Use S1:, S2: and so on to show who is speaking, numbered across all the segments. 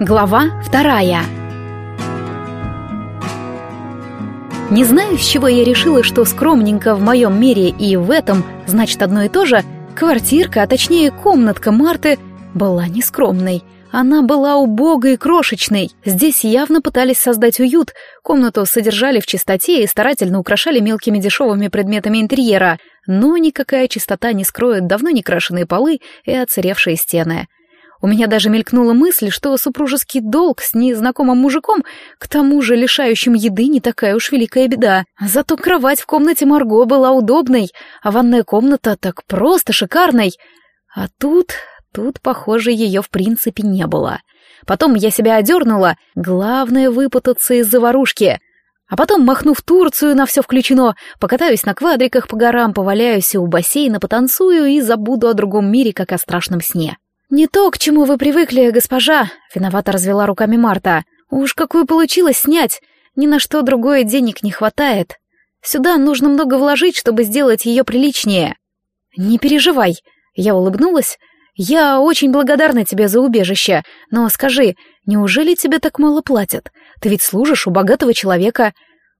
S1: Глава вторая. Не знаю, с чего я решила, что скромненько в моем мире и в этом значит одно и то же, квартирка, а точнее комнатка Марты, была нескромной. Она была убогой и крошечной. Здесь явно пытались создать уют. Комнату содержали в чистоте и старательно украшали мелкими дешевыми предметами интерьера. Но никакая чистота не скроет давно не крашеные полы и оцаревшие стены. У меня даже мелькнула мысль, что супружеский долг с незнакомым мужиком, к тому же лишающим еды, не такая уж великая беда. Зато кровать в комнате Марго была удобной, а ванная комната так просто шикарной. А тут... тут, похоже, ее в принципе не было. Потом я себя одернула, главное выпутаться из заварушки. А потом, махнув Турцию на все включено, покатаюсь на квадриках по горам, поваляюсь у бассейна, потанцую и забуду о другом мире, как о страшном сне. «Не то, к чему вы привыкли, госпожа», — виновато развела руками Марта. «Уж какую получилось снять, ни на что другое денег не хватает. Сюда нужно много вложить, чтобы сделать ее приличнее». «Не переживай», — я улыбнулась. «Я очень благодарна тебе за убежище, но скажи, неужели тебе так мало платят? Ты ведь служишь у богатого человека.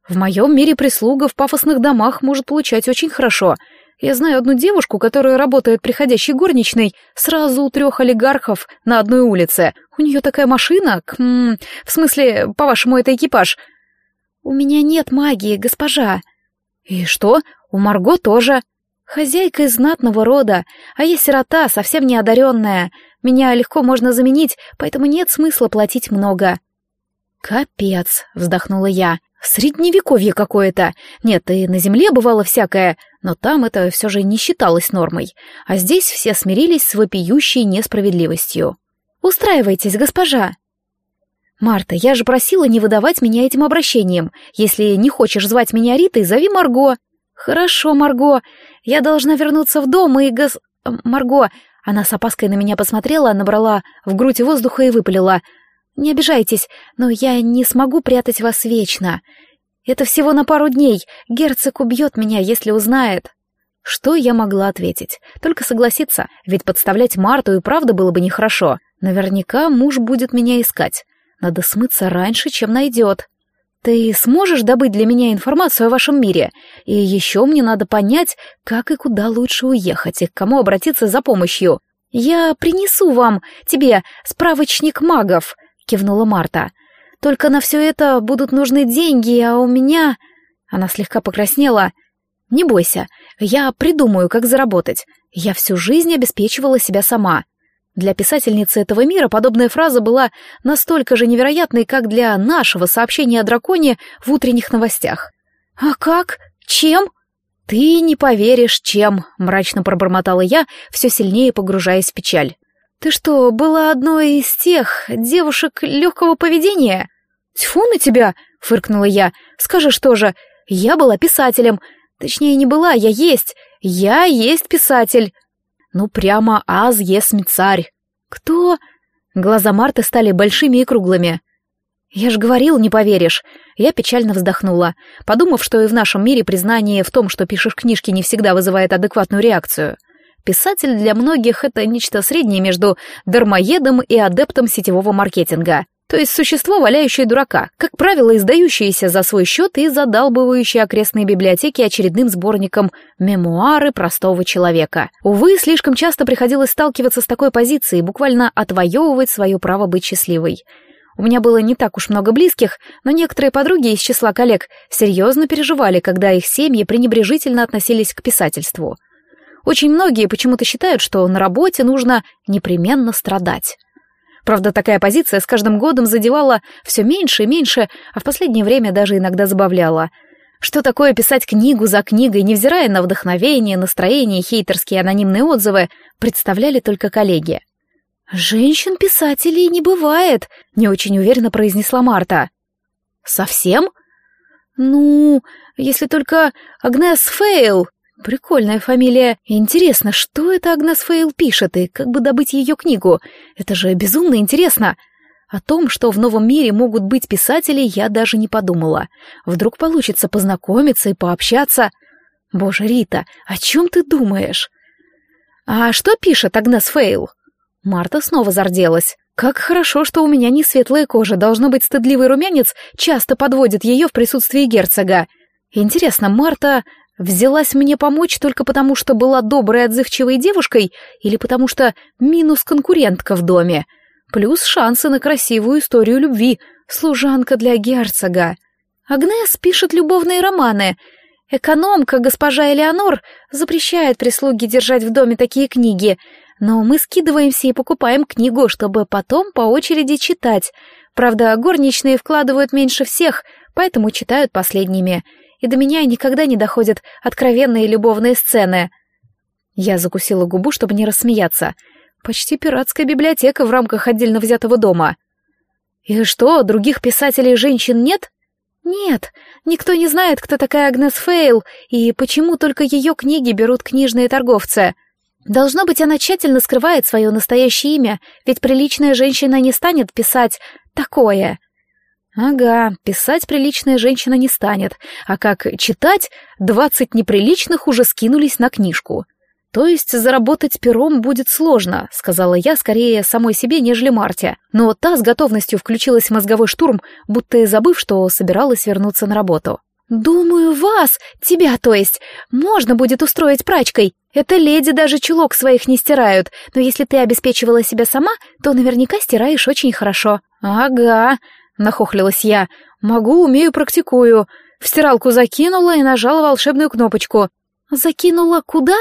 S1: В моем мире прислуга в пафосных домах может получать очень хорошо, я знаю одну девушку, которая работает приходящей горничной сразу у трех олигархов на одной улице. У нее такая машина, к, в смысле, по-вашему, это экипаж. У меня нет магии, госпожа. И что? У Марго тоже. Хозяйка из знатного рода, а я сирота, совсем неодаренная. Меня легко можно заменить, поэтому нет смысла платить много. Капец, вздохнула я. Средневековье какое-то. Нет, и на земле бывало всякое, но там это все же не считалось нормой, а здесь все смирились с вопиющей несправедливостью. «Устраивайтесь, госпожа!» «Марта, я же просила не выдавать меня этим обращением. Если не хочешь звать меня Ритой, зови Марго». «Хорошо, Марго. Я должна вернуться в дом и гос... Марго...» Она с опаской на меня посмотрела, набрала в грудь воздуха и выпалила. «Не обижайтесь, но я не смогу прятать вас вечно. Это всего на пару дней. Герцог убьет меня, если узнает». Что я могла ответить? Только согласиться, ведь подставлять Марту и правда было бы нехорошо. Наверняка муж будет меня искать. Надо смыться раньше, чем найдет. Ты сможешь добыть для меня информацию о вашем мире? И еще мне надо понять, как и куда лучше уехать и к кому обратиться за помощью. Я принесу вам, тебе, справочник магов кивнула Марта. Только на все это будут нужны деньги, а у меня... Она слегка покраснела. Не бойся, я придумаю, как заработать. Я всю жизнь обеспечивала себя сама. Для писательницы этого мира подобная фраза была настолько же невероятной, как для нашего сообщения о драконе в утренних новостях. «А как? Чем?» «Ты не поверишь, чем», — мрачно пробормотала я, все сильнее погружаясь в печаль. «Ты что, была одной из тех девушек легкого поведения?» «Тьфу на тебя!» — фыркнула я. «Скажешь тоже, я была писателем. Точнее, не была, я есть. Я есть писатель». «Ну, прямо аз есмь царь». «Кто?» Глаза Марты стали большими и круглыми. «Я же говорил, не поверишь». Я печально вздохнула, подумав, что и в нашем мире признание в том, что пишешь книжки, не всегда вызывает адекватную реакцию. Писатель для многих — это нечто среднее между дармоедом и адептом сетевого маркетинга. То есть существо, валяющее дурака, как правило, издающееся за свой счет и задалбывающее окрестные библиотеки очередным сборником «Мемуары простого человека». Увы, слишком часто приходилось сталкиваться с такой позицией, буквально отвоевывать свое право быть счастливой. У меня было не так уж много близких, но некоторые подруги из числа коллег серьезно переживали, когда их семьи пренебрежительно относились к писательству — очень многие почему-то считают, что на работе нужно непременно страдать. Правда, такая позиция с каждым годом задевала все меньше и меньше, а в последнее время даже иногда забавляла. Что такое писать книгу за книгой, невзирая на вдохновение, настроение, хейтерские анонимные отзывы, представляли только коллеги. «Женщин-писателей не бывает», — не очень уверенно произнесла Марта. «Совсем?» «Ну, если только Агнес Фейл», Прикольная фамилия. Интересно, что это Агнес Фейл пишет и как бы добыть ее книгу? Это же безумно интересно. О том, что в новом мире могут быть писатели, я даже не подумала. Вдруг получится познакомиться и пообщаться. Боже, Рита, о чем ты думаешь? А что пишет Агнес Фейл? Марта снова зарделась. Как хорошо, что у меня не светлая кожа, должно быть, стыдливый румянец часто подводит ее в присутствии герцога. Интересно, Марта взялась мне помочь только потому, что была доброй отзывчивой девушкой или потому что минус конкурентка в доме? Плюс шансы на красивую историю любви, служанка для герцога. Агнес пишет любовные романы. Экономка, госпожа Элеонор, запрещает прислуге держать в доме такие книги — но мы скидываемся и покупаем книгу, чтобы потом по очереди читать. Правда, горничные вкладывают меньше всех, поэтому читают последними. И до меня никогда не доходят откровенные любовные сцены. Я закусила губу, чтобы не рассмеяться. Почти пиратская библиотека в рамках отдельно взятого дома. И что, других писателей женщин нет? Нет, никто не знает, кто такая Агнес Фейл и почему только ее книги берут книжные торговцы. Должно быть, она тщательно скрывает свое настоящее имя, ведь приличная женщина не станет писать «такое». Ага, писать приличная женщина не станет, а как читать, двадцать неприличных уже скинулись на книжку. То есть заработать пером будет сложно, сказала я скорее самой себе, нежели Марте. Но та с готовностью включилась в мозговой штурм, будто и забыв, что собиралась вернуться на работу. «Думаю, вас, тебя, то есть, можно будет устроить прачкой. Это леди даже чулок своих не стирают, но если ты обеспечивала себя сама, то наверняка стираешь очень хорошо». «Ага», — нахохлилась я, — «могу, умею, практикую». В стиралку закинула и нажала волшебную кнопочку. «Закинула куда?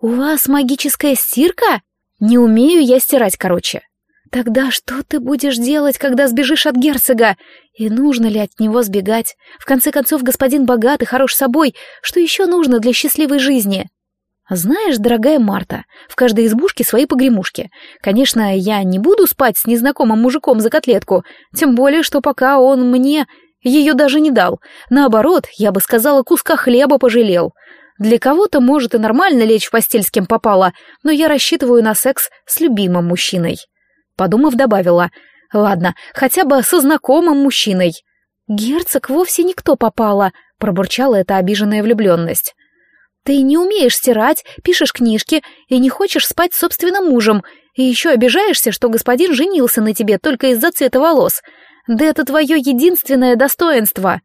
S1: У вас магическая стирка?» «Не умею я стирать, короче». Тогда что ты будешь делать, когда сбежишь от герцога? И нужно ли от него сбегать? В конце концов, господин богат и хорош собой. Что еще нужно для счастливой жизни? Знаешь, дорогая Марта, в каждой избушке свои погремушки. Конечно, я не буду спать с незнакомым мужиком за котлетку, тем более, что пока он мне ее даже не дал. Наоборот, я бы сказала, куска хлеба пожалел. Для кого-то может и нормально лечь в постель с кем попало, но я рассчитываю на секс с любимым мужчиной. Подумав, добавила. «Ладно, хотя бы со знакомым мужчиной». «Герцог вовсе никто попала», — пробурчала эта обиженная влюбленность. «Ты не умеешь стирать, пишешь книжки и не хочешь спать с собственным мужем, и еще обижаешься, что господин женился на тебе только из-за цвета волос. Да это твое единственное достоинство».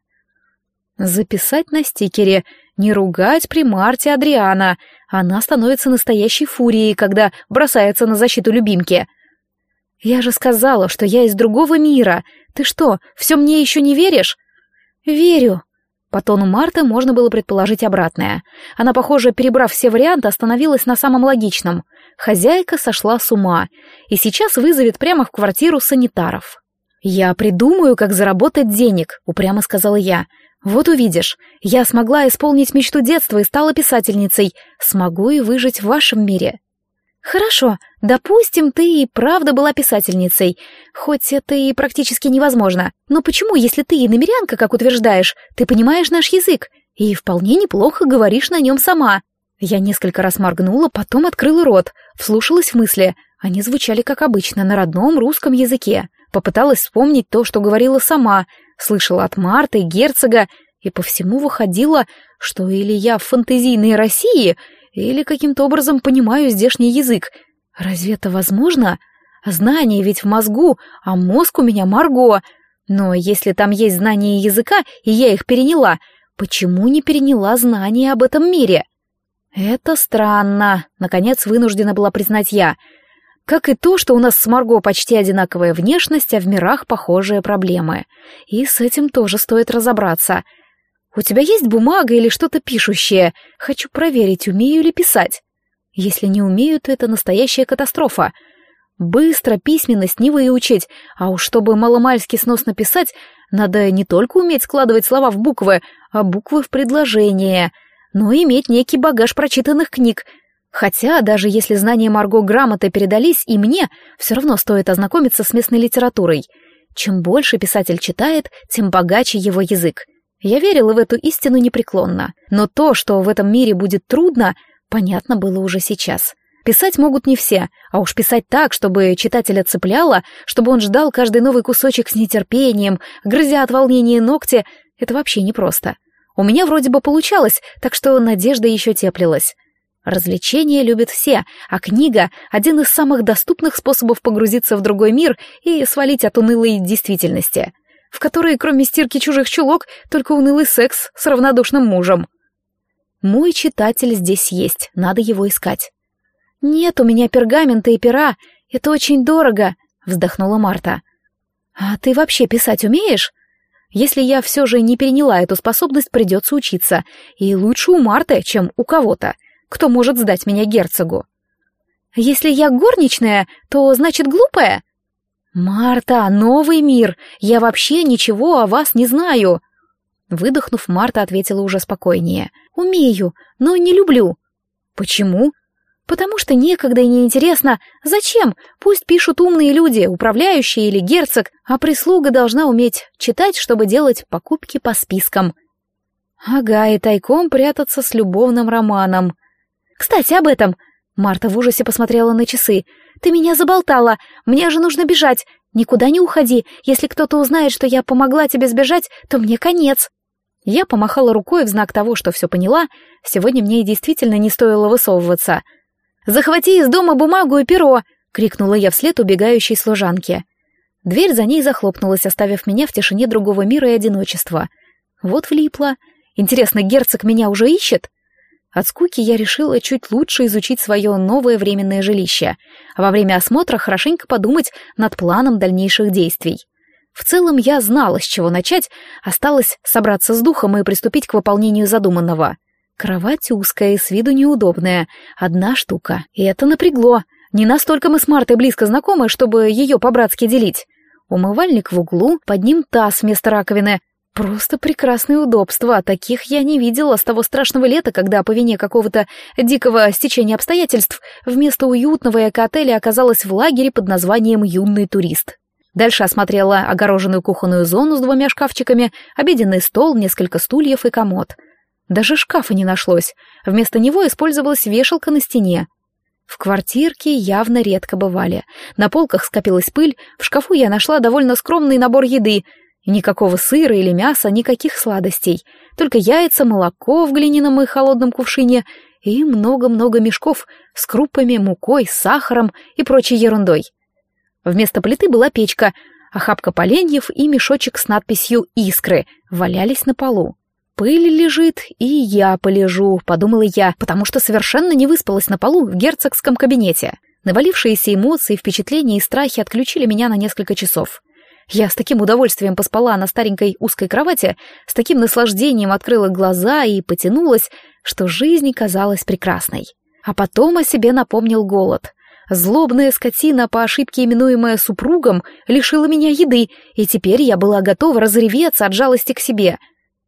S1: Записать на стикере «Не ругать при Марте Адриана». Она становится настоящей фурией, когда бросается на защиту любимки. «Я же сказала, что я из другого мира. Ты что, все мне еще не веришь?» «Верю». По тону Марты можно было предположить обратное. Она, похоже, перебрав все варианты, остановилась на самом логичном. Хозяйка сошла с ума и сейчас вызовет прямо в квартиру санитаров. «Я придумаю, как заработать денег», — упрямо сказала я. «Вот увидишь, я смогла исполнить мечту детства и стала писательницей. Смогу и выжить в вашем мире». «Хорошо, допустим, ты и правда была писательницей, хоть это и практически невозможно. Но почему, если ты и намерянка, как утверждаешь, ты понимаешь наш язык и вполне неплохо говоришь на нем сама?» Я несколько раз моргнула, потом открыла рот, вслушалась в мысли. Они звучали, как обычно, на родном русском языке. Попыталась вспомнить то, что говорила сама, слышала от Марты, герцога, и по всему выходило, что или я в фантазийной России, или каким-то образом понимаю здешний язык. Разве это возможно? Знание ведь в мозгу, а мозг у меня Марго. Но если там есть знания языка, и я их переняла, почему не переняла знания об этом мире? Это странно, наконец вынуждена была признать я. Как и то, что у нас с Марго почти одинаковая внешность, а в мирах похожие проблемы. И с этим тоже стоит разобраться — «У тебя есть бумага или что-то пишущее? Хочу проверить, умею ли писать». Если не умею, то это настоящая катастрофа. Быстро письменность не выучить, а уж чтобы маломальски сносно писать, надо не только уметь складывать слова в буквы, а буквы в предложения, но и иметь некий багаж прочитанных книг. Хотя, даже если знания Марго грамоты передались и мне, все равно стоит ознакомиться с местной литературой. Чем больше писатель читает, тем богаче его язык. Я верила в эту истину непреклонно, но то, что в этом мире будет трудно, понятно было уже сейчас. Писать могут не все, а уж писать так, чтобы читателя цепляло, чтобы он ждал каждый новый кусочек с нетерпением, грызя от волнения ногти, это вообще непросто. У меня вроде бы получалось, так что надежда еще теплилась. Развлечения любят все, а книга — один из самых доступных способов погрузиться в другой мир и свалить от унылой действительности, в которой, кроме стирки чужих чулок, только унылый секс с равнодушным мужем. Мой читатель здесь есть, надо его искать. «Нет у меня пергамента и пера, это очень дорого», — вздохнула Марта. «А ты вообще писать умеешь?» Если я все же не переняла эту способность, придется учиться. И лучше у Марты, чем у кого-то кто может сдать меня герцогу. Если я горничная, то значит глупая? Марта, новый мир, я вообще ничего о вас не знаю. Выдохнув, Марта ответила уже спокойнее. Умею, но не люблю. Почему? Потому что некогда и неинтересно. Зачем? Пусть пишут умные люди, управляющие или герцог, а прислуга должна уметь читать, чтобы делать покупки по спискам. Ага, и тайком прятаться с любовным романом. «Кстати, об этом!» Марта в ужасе посмотрела на часы. «Ты меня заболтала! Мне же нужно бежать! Никуда не уходи! Если кто-то узнает, что я помогла тебе сбежать, то мне конец!» Я помахала рукой в знак того, что все поняла. Сегодня мне действительно не стоило высовываться. «Захвати из дома бумагу и перо!» — крикнула я вслед убегающей служанке. Дверь за ней захлопнулась, оставив меня в тишине другого мира и одиночества. Вот влипла. Интересно, герцог меня уже ищет? От скуки я решила чуть лучше изучить свое новое временное жилище, а во время осмотра хорошенько подумать над планом дальнейших действий. В целом я знала, с чего начать, осталось собраться с духом и приступить к выполнению задуманного. Кровать узкая и с виду неудобная, одна штука, и это напрягло. Не настолько мы с Мартой близко знакомы, чтобы ее по-братски делить. Умывальник в углу, под ним таз вместо раковины, Просто прекрасные удобства, таких я не видела с того страшного лета, когда по вине какого-то дикого стечения обстоятельств вместо уютного эко-отеля оказалась в лагере под названием «Юный турист». Дальше осмотрела огороженную кухонную зону с двумя шкафчиками, обеденный стол, несколько стульев и комод. Даже шкафа не нашлось, вместо него использовалась вешалка на стене. В квартирке явно редко бывали. На полках скопилась пыль, в шкафу я нашла довольно скромный набор еды — Никакого сыра или мяса, никаких сладостей. Только яйца, молоко в глиняном и холодном кувшине и много-много мешков с крупами, мукой, сахаром и прочей ерундой. Вместо плиты была печка, охапка поленьев и мешочек с надписью «Искры» валялись на полу. «Пыль лежит, и я полежу», — подумала я, потому что совершенно не выспалась на полу в герцогском кабинете. Навалившиеся эмоции, впечатления и страхи отключили меня на несколько часов. Я с таким удовольствием поспала на старенькой узкой кровати, с таким наслаждением открыла глаза и потянулась, что жизнь казалась прекрасной. А потом о себе напомнил голод. Злобная скотина, по ошибке именуемая супругом, лишила меня еды, и теперь я была готова разреветься от жалости к себе.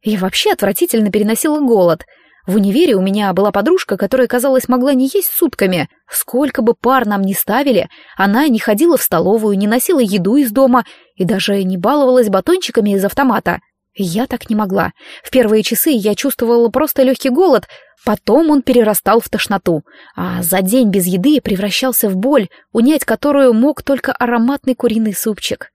S1: Я вообще отвратительно переносила голод — в универе у меня была подружка, которая, казалось, могла не есть сутками. Сколько бы пар нам ни ставили, она не ходила в столовую, не носила еду из дома и даже не баловалась батончиками из автомата. Я так не могла. В первые часы я чувствовала просто легкий голод, потом он перерастал в тошноту, а за день без еды превращался в боль, унять которую мог только ароматный куриный супчик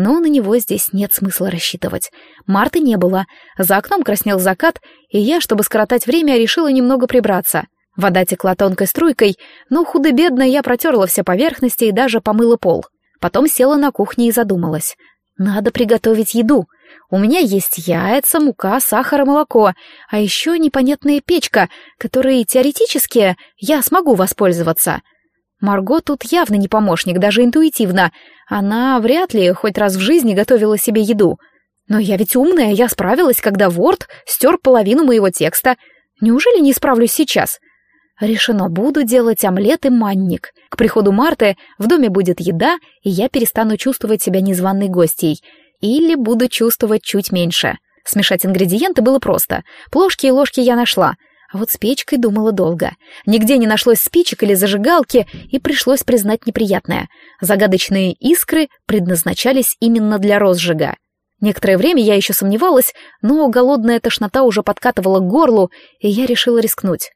S1: но на него здесь нет смысла рассчитывать. Марты не было, за окном краснел закат, и я, чтобы скоротать время, решила немного прибраться. Вода текла тонкой струйкой, но худо-бедно я протерла все поверхности и даже помыла пол. Потом села на кухне и задумалась. Надо приготовить еду. У меня есть яйца, мука, сахар и молоко, а еще непонятная печка, которой теоретически я смогу воспользоваться — Марго тут явно не помощник, даже интуитивно. Она вряд ли хоть раз в жизни готовила себе еду. Но я ведь умная, я справилась, когда Ворд стер половину моего текста. Неужели не справлюсь сейчас? Решено, буду делать омлет и манник. К приходу Марты в доме будет еда, и я перестану чувствовать себя незваной гостьей. Или буду чувствовать чуть меньше. Смешать ингредиенты было просто. Плошки и ложки я нашла — а вот с печкой думала долго. Нигде не нашлось спичек или зажигалки, и пришлось признать неприятное. Загадочные искры предназначались именно для розжига. Некоторое время я еще сомневалась, но голодная тошнота уже подкатывала к горлу, и я решила рискнуть.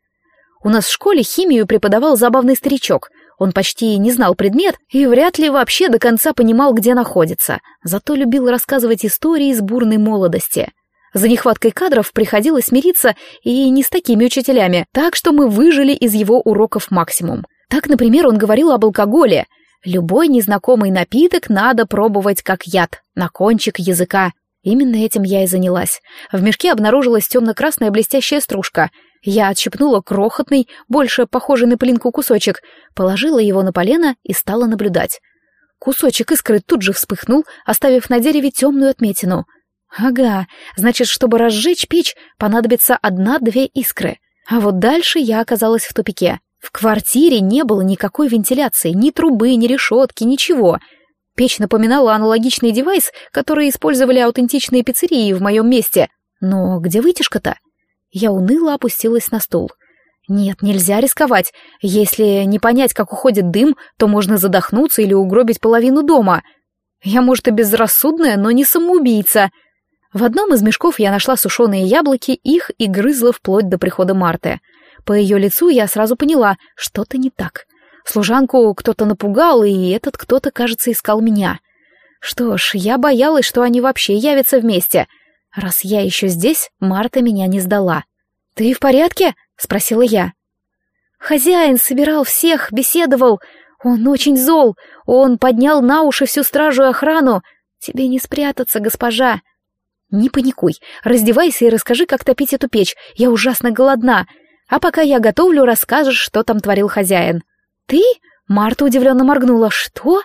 S1: У нас в школе химию преподавал забавный старичок. Он почти не знал предмет и вряд ли вообще до конца понимал, где находится, зато любил рассказывать истории из бурной молодости — За нехваткой кадров приходилось смириться и не с такими учителями, так что мы выжили из его уроков максимум. Так, например, он говорил об алкоголе. Любой незнакомый напиток надо пробовать как яд, на кончик языка. Именно этим я и занялась. В мешке обнаружилась темно-красная блестящая стружка. Я отщипнула крохотный, больше похожий на пылинку кусочек, положила его на полено и стала наблюдать. Кусочек искры тут же вспыхнул, оставив на дереве темную отметину. Ага, значит, чтобы разжечь печь, понадобится одна-две искры. А вот дальше я оказалась в тупике. В квартире не было никакой вентиляции, ни трубы, ни решетки, ничего. Печь напоминала аналогичный девайс, который использовали аутентичные пиццерии в моем месте. Но где вытяжка-то? Я уныло опустилась на стул. Нет, нельзя рисковать. Если не понять, как уходит дым, то можно задохнуться или угробить половину дома. Я, может, и безрассудная, но не самоубийца. В одном из мешков я нашла сушеные яблоки, их и грызла вплоть до прихода Марты. По ее лицу я сразу поняла, что-то не так. Служанку кто-то напугал, и этот кто-то, кажется, искал меня. Что ж, я боялась, что они вообще явятся вместе. Раз я еще здесь, Марта меня не сдала. «Ты в порядке?» — спросила я. «Хозяин собирал всех, беседовал. Он очень зол. Он поднял на уши всю стражу и охрану. Тебе не спрятаться, госпожа». «Не паникуй. Раздевайся и расскажи, как топить эту печь. Я ужасно голодна. А пока я готовлю, расскажешь, что там творил хозяин». «Ты?» — Марта удивленно моргнула. «Что?»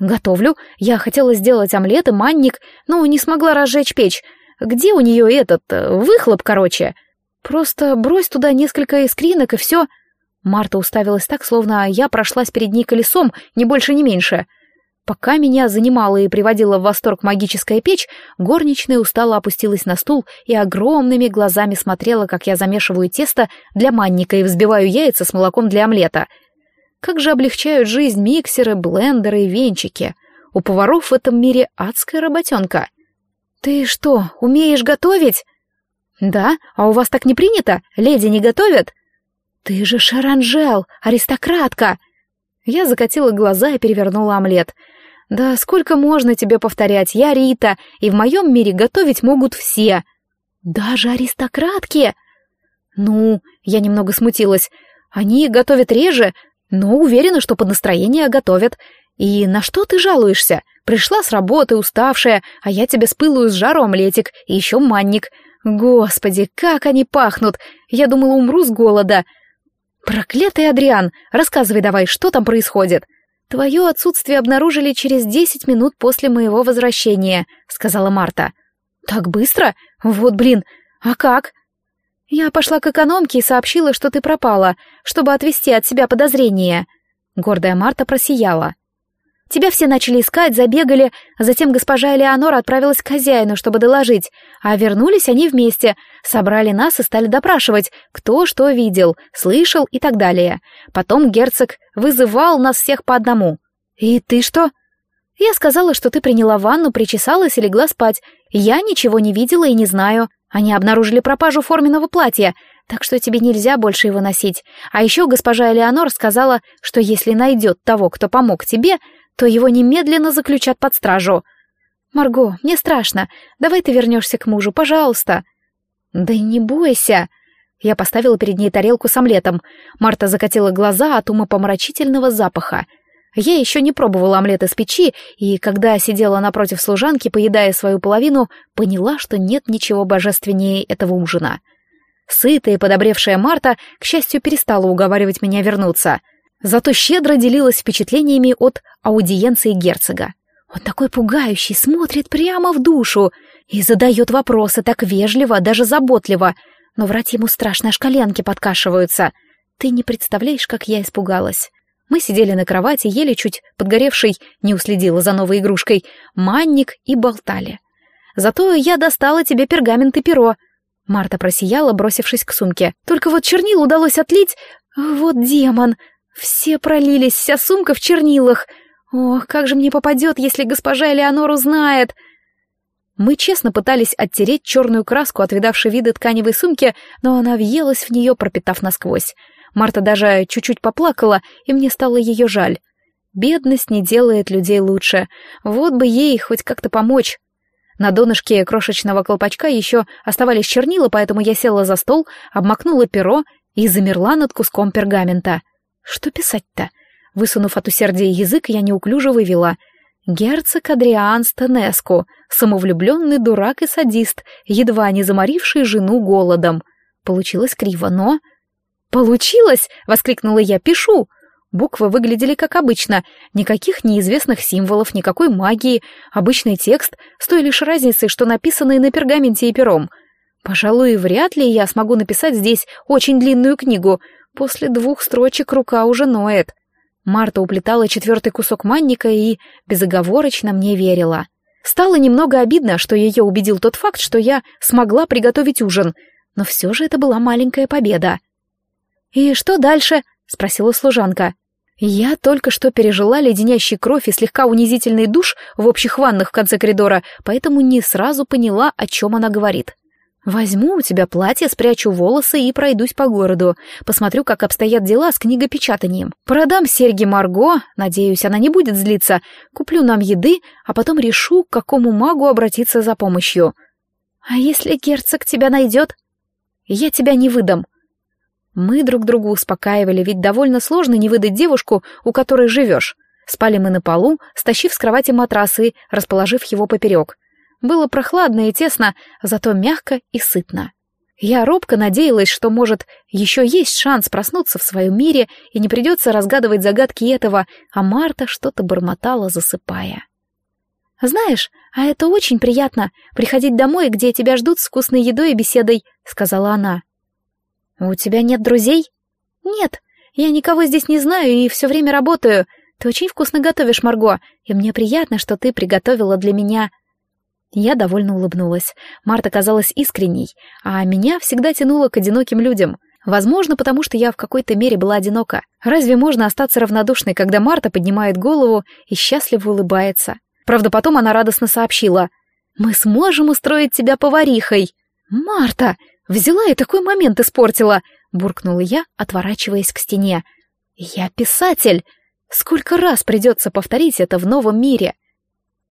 S1: «Готовлю. Я хотела сделать омлет и манник, но не смогла разжечь печь. Где у нее этот... Э, выхлоп, короче?» «Просто брось туда несколько искринок, и все». Марта уставилась так, словно я прошлась перед ней колесом, ни больше, ни меньше. Пока меня занимала и приводила в восторг магическая печь, горничная устало опустилась на стул и огромными глазами смотрела, как я замешиваю тесто для манника и взбиваю яйца с молоком для омлета. Как же облегчают жизнь миксеры, блендеры и венчики. У поваров в этом мире адская работенка. «Ты что, умеешь готовить?» «Да? А у вас так не принято? Леди не готовят?» «Ты же Шаранжел, аристократка!» Я закатила глаза и перевернула омлет. «Да сколько можно тебе повторять? Я Рита, и в моем мире готовить могут все!» «Даже аристократки?» «Ну...» — я немного смутилась. «Они готовят реже, но уверена, что под настроение готовят. И на что ты жалуешься? Пришла с работы, уставшая, а я тебе спылую с жару омлетик и еще манник. Господи, как они пахнут! Я думала, умру с голода. Проклятый Адриан, рассказывай давай, что там происходит. Твое отсутствие обнаружили через десять минут после моего возвращения, сказала Марта. Так быстро? Вот блин, а как? Я пошла к экономке и сообщила, что ты пропала, чтобы отвести от себя подозрения. Гордая Марта просияла. Тебя все начали искать, забегали, а затем госпожа Элеонора отправилась к хозяину, чтобы доложить, а вернулись они вместе, собрали нас и стали допрашивать, кто что видел, слышал и так далее. Потом герцог вызывал нас всех по одному. «И ты что?» «Я сказала, что ты приняла ванну, причесалась и легла спать. Я ничего не видела и не знаю. Они обнаружили пропажу форменного платья, так что тебе нельзя больше его носить. А еще госпожа Элеонор сказала, что если найдет того, кто помог тебе, то его немедленно заключат под стражу. Марго, мне страшно. Давай ты вернешься к мужу, пожалуйста. Да не бойся. Я поставила перед ней тарелку с омлетом. Марта закатила глаза от умопомрачительного запаха. Я еще не пробовала омлет из печи, и когда сидела напротив служанки, поедая свою половину, поняла, что нет ничего божественнее этого ужина. Сытая и подобревшая Марта, к счастью, перестала уговаривать меня вернуться — зато щедро делилась впечатлениями от аудиенции герцога. Он такой пугающий, смотрит прямо в душу и задает вопросы так вежливо, даже заботливо, но врать ему страшно, аж коленки подкашиваются. Ты не представляешь, как я испугалась. Мы сидели на кровати, ели чуть подгоревший, не уследила за новой игрушкой, манник и болтали. Зато я достала тебе пергамент и перо. Марта просияла, бросившись к сумке. Только вот чернил удалось отлить. Вот демон, все пролились, вся сумка в чернилах. Ох, как же мне попадет, если госпожа Элеонор узнает. Мы честно пытались оттереть черную краску от видавшей виды тканевой сумки, но она въелась в нее, пропитав насквозь. Марта даже чуть-чуть поплакала, и мне стало ее жаль. Бедность не делает людей лучше. Вот бы ей хоть как-то помочь. На донышке крошечного колпачка еще оставались чернила, поэтому я села за стол, обмакнула перо и замерла над куском пергамента. Что писать-то? Высунув от усердия язык, я неуклюже вывела. Герцог Адриан Стенеску, самовлюбленный дурак и садист, едва не заморивший жену голодом. Получилось криво, но... «Получилось!» — воскликнула я. «Пишу!» Буквы выглядели как обычно, никаких неизвестных символов, никакой магии, обычный текст, с той лишь разницей, что написанный на пергаменте и пером. Пожалуй, вряд ли я смогу написать здесь очень длинную книгу. После двух строчек рука уже ноет. Марта уплетала четвертый кусок манника и безоговорочно мне верила. Стало немного обидно, что ее убедил тот факт, что я смогла приготовить ужин, но все же это была маленькая победа. «И что дальше?» — спросила служанка. Я только что пережила леденящий кровь и слегка унизительный душ в общих ваннах в конце коридора, поэтому не сразу поняла, о чем она говорит. «Возьму у тебя платье, спрячу волосы и пройдусь по городу. Посмотрю, как обстоят дела с книгопечатанием. Продам серьги Марго, надеюсь, она не будет злиться. Куплю нам еды, а потом решу, к какому магу обратиться за помощью. А если герцог тебя найдет? Я тебя не выдам. Мы друг друга успокаивали, ведь довольно сложно не выдать девушку, у которой живешь. Спали мы на полу, стащив с кровати матрас и расположив его поперек. Было прохладно и тесно, зато мягко и сытно. Я робко надеялась, что, может, еще есть шанс проснуться в своем мире и не придется разгадывать загадки этого, а Марта что-то бормотала, засыпая. «Знаешь, а это очень приятно — приходить домой, где тебя ждут с вкусной едой и беседой», — сказала она. «У тебя нет друзей?» «Нет, я никого здесь не знаю и все время работаю. Ты очень вкусно готовишь, Марго, и мне приятно, что ты приготовила для меня...» Я довольно улыбнулась. Марта казалась искренней, а меня всегда тянуло к одиноким людям. Возможно, потому что я в какой-то мере была одинока. Разве можно остаться равнодушной, когда Марта поднимает голову и счастливо улыбается? Правда, потом она радостно сообщила. «Мы сможем устроить тебя поварихой!» «Марта!» Взяла и такой момент испортила, буркнула я, отворачиваясь к стене. Я писатель. Сколько раз придется повторить это в новом мире?